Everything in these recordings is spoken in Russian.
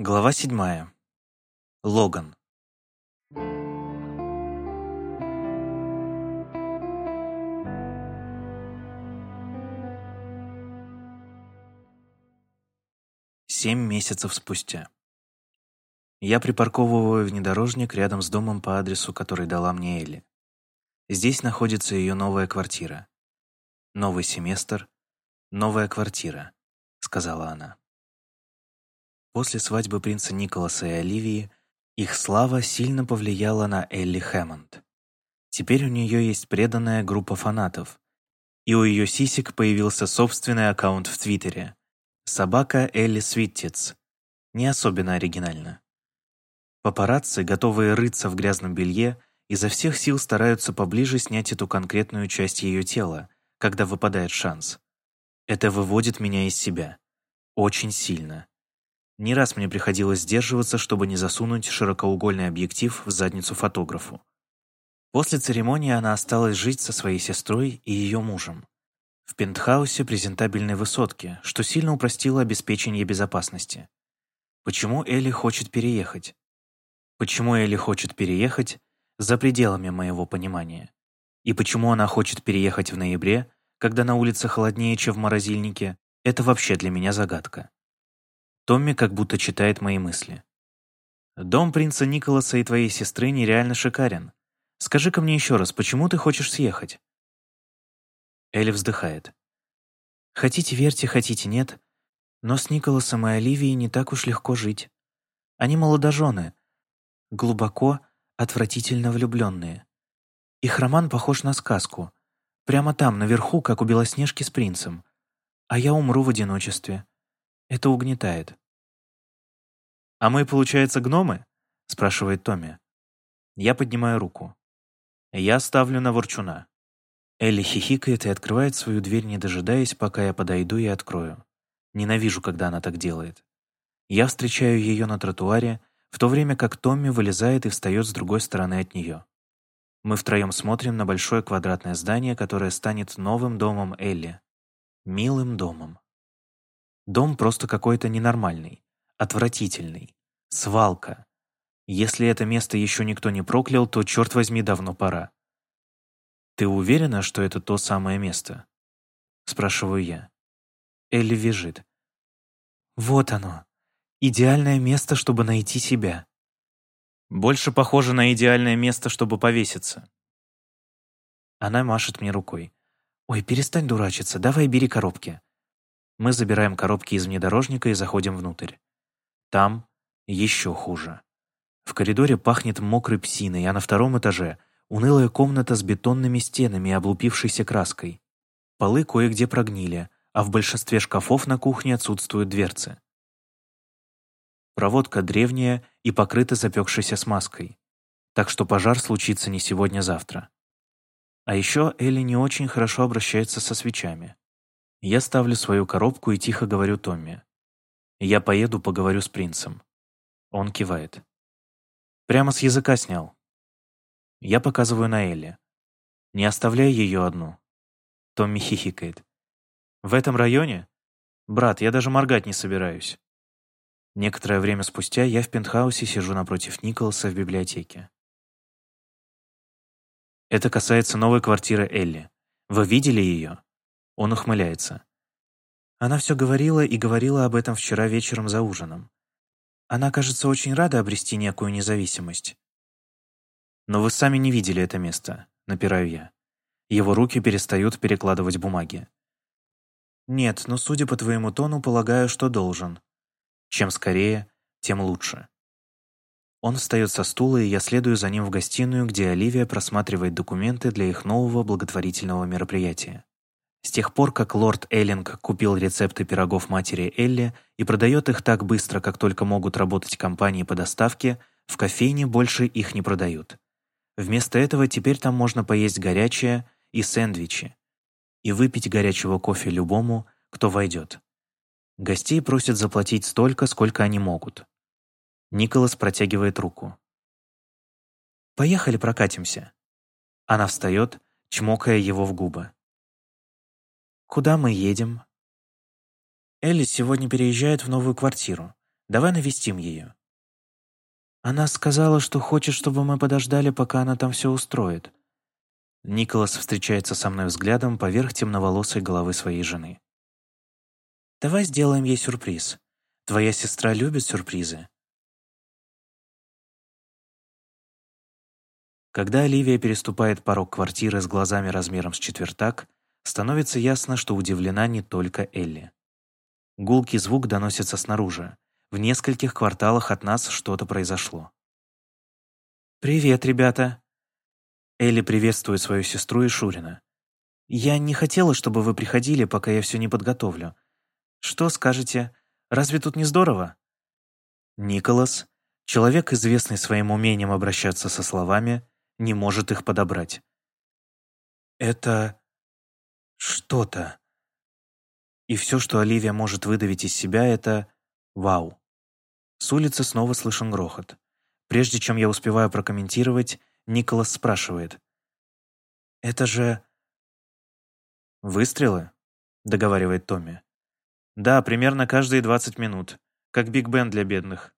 Глава седьмая. Логан. Семь месяцев спустя. Я припарковываю внедорожник рядом с домом по адресу, который дала мне Элли. Здесь находится ее новая квартира. Новый семестр, новая квартира, сказала она. После свадьбы принца Николаса и Оливии их слава сильно повлияла на Элли Хэммонд. Теперь у нее есть преданная группа фанатов, и у ее сисек появился собственный аккаунт в Твиттере. Собака Элли Свиттиц. Не особенно оригинально. Папарацци, готовые рыться в грязном белье, изо всех сил стараются поближе снять эту конкретную часть ее тела, когда выпадает шанс. Это выводит меня из себя. Очень сильно. Не раз мне приходилось сдерживаться, чтобы не засунуть широкоугольный объектив в задницу фотографу. После церемонии она осталась жить со своей сестрой и ее мужем. В пентхаусе презентабельной высотки, что сильно упростило обеспечение безопасности. Почему Элли хочет переехать? Почему Элли хочет переехать за пределами моего понимания? И почему она хочет переехать в ноябре, когда на улице холоднее, чем в морозильнике, это вообще для меня загадка. Томми как будто читает мои мысли. «Дом принца Николаса и твоей сестры нереально шикарен. Скажи-ка мне еще раз, почему ты хочешь съехать?» Элли вздыхает. «Хотите верьте, хотите нет, но с Николасом и Оливией не так уж легко жить. Они молодожены, глубоко, отвратительно влюбленные. Их роман похож на сказку. Прямо там, наверху, как у Белоснежки с принцем. А я умру в одиночестве. Это угнетает. «А мы, получается, гномы?» — спрашивает Томми. Я поднимаю руку. Я ставлю на ворчуна. Элли хихикает и открывает свою дверь, не дожидаясь, пока я подойду и открою. Ненавижу, когда она так делает. Я встречаю ее на тротуаре, в то время как Томми вылезает и встает с другой стороны от нее. Мы втроем смотрим на большое квадратное здание, которое станет новым домом Элли. Милым домом. Дом просто какой-то ненормальный, отвратительный, свалка. Если это место еще никто не проклял, то, черт возьми, давно пора. «Ты уверена, что это то самое место?» Спрашиваю я. Элли вяжет. «Вот оно. Идеальное место, чтобы найти себя». «Больше похоже на идеальное место, чтобы повеситься». Она машет мне рукой. «Ой, перестань дурачиться, давай бери коробки». Мы забираем коробки из внедорожника и заходим внутрь. Там еще хуже. В коридоре пахнет мокрой псиной, а на втором этаже унылая комната с бетонными стенами и облупившейся краской. Полы кое-где прогнили, а в большинстве шкафов на кухне отсутствуют дверцы. Проводка древняя и покрыта запекшейся смазкой, так что пожар случится не сегодня-завтра. А еще Элли не очень хорошо обращается со свечами. Я ставлю свою коробку и тихо говорю Томми. Я поеду, поговорю с принцем. Он кивает. Прямо с языка снял. Я показываю на Элли. Не оставляй ее одну. Томми хихикает. В этом районе? Брат, я даже моргать не собираюсь. Некоторое время спустя я в пентхаусе сижу напротив Николаса в библиотеке. Это касается новой квартиры Элли. Вы видели ее? Он ухмыляется. Она все говорила и говорила об этом вчера вечером за ужином. Она, кажется, очень рада обрести некую независимость. Но вы сами не видели это место, напираю я. Его руки перестают перекладывать бумаги. Нет, но судя по твоему тону, полагаю, что должен. Чем скорее, тем лучше. Он встает со стула, и я следую за ним в гостиную, где Оливия просматривает документы для их нового благотворительного мероприятия. С тех пор, как лорд Эллинг купил рецепты пирогов матери Элли и продает их так быстро, как только могут работать компании по доставке, в кофейне больше их не продают. Вместо этого теперь там можно поесть горячее и сэндвичи и выпить горячего кофе любому, кто войдет. Гостей просят заплатить столько, сколько они могут. Николас протягивает руку. «Поехали прокатимся». Она встает, чмокая его в губы. «Куда мы едем?» Элли сегодня переезжает в новую квартиру. Давай навестим ее». Она сказала, что хочет, чтобы мы подождали, пока она там все устроит. Николас встречается со мной взглядом поверх темноволосой головы своей жены. «Давай сделаем ей сюрприз. Твоя сестра любит сюрпризы». Когда Оливия переступает порог квартиры с глазами размером с четвертак, становится ясно, что удивлена не только Элли. Гулкий звук доносится снаружи. В нескольких кварталах от нас что-то произошло. «Привет, ребята!» Элли приветствует свою сестру и Шурина. «Я не хотела, чтобы вы приходили, пока я все не подготовлю. Что скажете? Разве тут не здорово?» Николас, человек, известный своим умением обращаться со словами, не может их подобрать. «Это... что-то...» И все, что Оливия может выдавить из себя, это «Вау». С улицы снова слышен грохот. Прежде чем я успеваю прокомментировать, Николас спрашивает. «Это же...» «Выстрелы?» — договаривает Томми. «Да, примерно каждые 20 минут, как Биг Бен для бедных».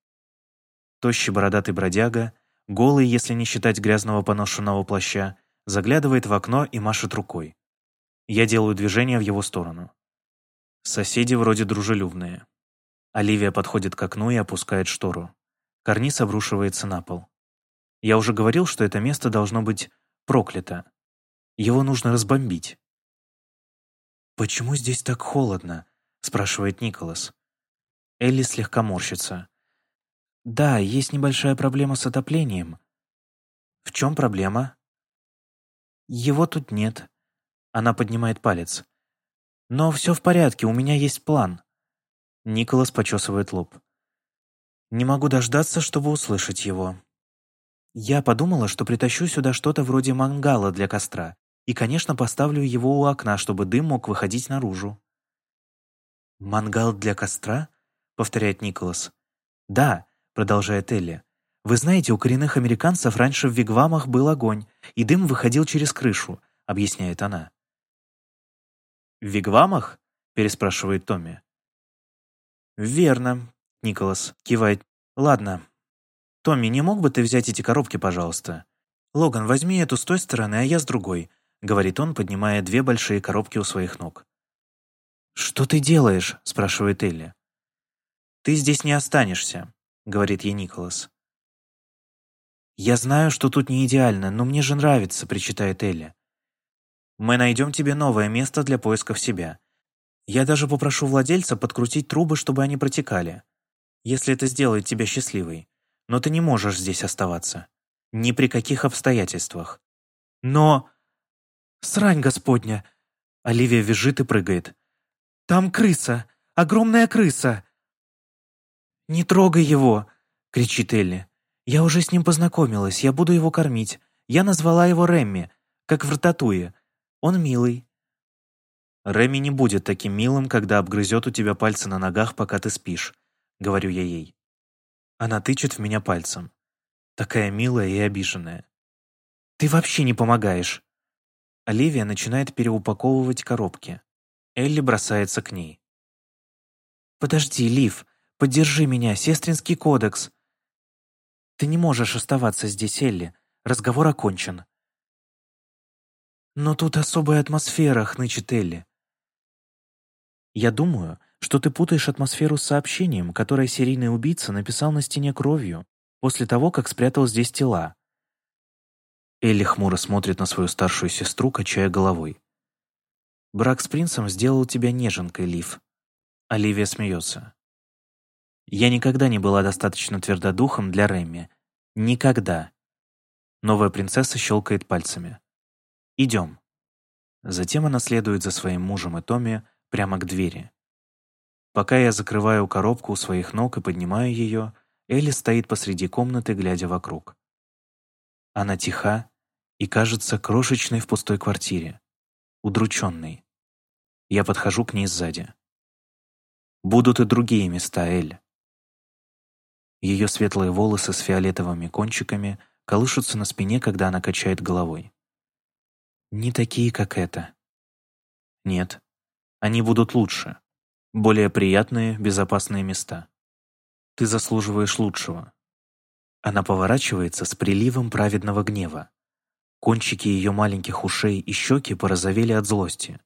Тощий бородатый бродяга, голый, если не считать грязного поношенного плаща, заглядывает в окно и машет рукой. Я делаю движение в его сторону. Соседи вроде дружелюбные. Оливия подходит к окну и опускает штору. Карниз обрушивается на пол. Я уже говорил, что это место должно быть проклято. Его нужно разбомбить. «Почему здесь так холодно?» — спрашивает Николас. Элли слегка морщится. «Да, есть небольшая проблема с отоплением». «В чем проблема?» «Его тут нет». Она поднимает палец. «Но все в порядке, у меня есть план». Николас почесывает лоб. «Не могу дождаться, чтобы услышать его». Я подумала, что притащу сюда что-то вроде мангала для костра и, конечно, поставлю его у окна, чтобы дым мог выходить наружу. «Мангал для костра?» — повторяет Николас. «Да», — продолжает Элли. «Вы знаете, у коренных американцев раньше в вигвамах был огонь, и дым выходил через крышу», — объясняет она. «В вигвамах?» — переспрашивает Томми. «Верно», — Николас кивает. «Ладно. Томми, не мог бы ты взять эти коробки, пожалуйста? Логан, возьми эту с той стороны, а я с другой», — говорит он, поднимая две большие коробки у своих ног. «Что ты делаешь?» — спрашивает Элли. «Ты здесь не останешься», — говорит ей Николас. «Я знаю, что тут не идеально, но мне же нравится», — причитает Элли. «Мы найдем тебе новое место для поисков себя. Я даже попрошу владельца подкрутить трубы, чтобы они протекали, если это сделает тебя счастливой. Но ты не можешь здесь оставаться. Ни при каких обстоятельствах. Но... Срань господня!» Оливия визжит и прыгает. «Там крыса! Огромная крыса!» «Не трогай его!» — кричит Элли. «Я уже с ним познакомилась, я буду его кормить. Я назвала его Рэмми, как в Рататуе. Он милый, Реми не будет таким милым, когда обгрызет у тебя пальцы на ногах, пока ты спишь», — говорю я ей. Она тычет в меня пальцем. Такая милая и обиженная. «Ты вообще не помогаешь!» Оливия начинает переупаковывать коробки. Элли бросается к ней. «Подожди, Лив, поддержи меня, сестринский кодекс!» «Ты не можешь оставаться здесь, Элли. Разговор окончен». «Но тут особая атмосфера», — хнычет Элли. Я думаю, что ты путаешь атмосферу с сообщением, которое серийный убийца написал на стене кровью, после того, как спрятал здесь тела. Элли хмуро смотрит на свою старшую сестру, качая головой. «Брак с принцем сделал тебя неженкой, Лив». Оливия смеется. «Я никогда не была достаточно твердодухом для Рэмми. Никогда». Новая принцесса щелкает пальцами. «Идем». Затем она следует за своим мужем и Томми, прямо к двери. Пока я закрываю коробку у своих ног и поднимаю ее, Элли стоит посреди комнаты, глядя вокруг. Она тиха и кажется крошечной в пустой квартире, удрученной. Я подхожу к ней сзади. Будут и другие места, Эль. Ее светлые волосы с фиолетовыми кончиками колышутся на спине, когда она качает головой. Не такие, как это. Нет, они будут лучше, более приятные, безопасные места. Ты заслуживаешь лучшего». Она поворачивается с приливом праведного гнева. Кончики ее маленьких ушей и щеки порозовели от злости.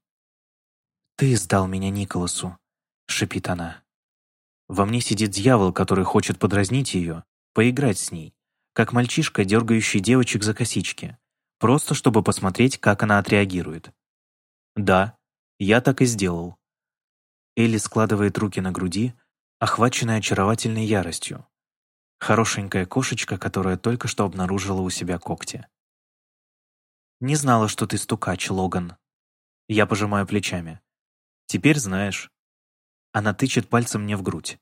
«Ты сдал меня Николасу», — шипит она. Во мне сидит дьявол, который хочет подразнить ее, поиграть с ней, как мальчишка, дергающий девочек за косички, просто чтобы посмотреть, как она отреагирует. Да, я так и сделал. Элли складывает руки на груди, охваченная очаровательной яростью. Хорошенькая кошечка, которая только что обнаружила у себя когти. «Не знала, что ты стукач, Логан». Я пожимаю плечами. «Теперь знаешь». Она тычет пальцем мне в грудь.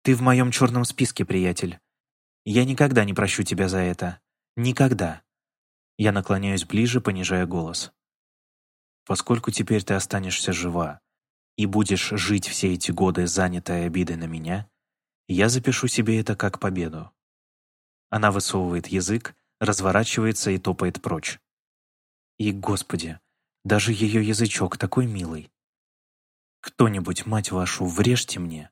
«Ты в моем черном списке, приятель. Я никогда не прощу тебя за это. Никогда». Я наклоняюсь ближе, понижая голос. «Поскольку теперь ты останешься жива и будешь жить все эти годы, занятая обидой на меня, я запишу себе это как победу». Она высовывает язык, разворачивается и топает прочь. И, господи, даже ее язычок такой милый. Кто-нибудь, мать вашу, врежьте мне.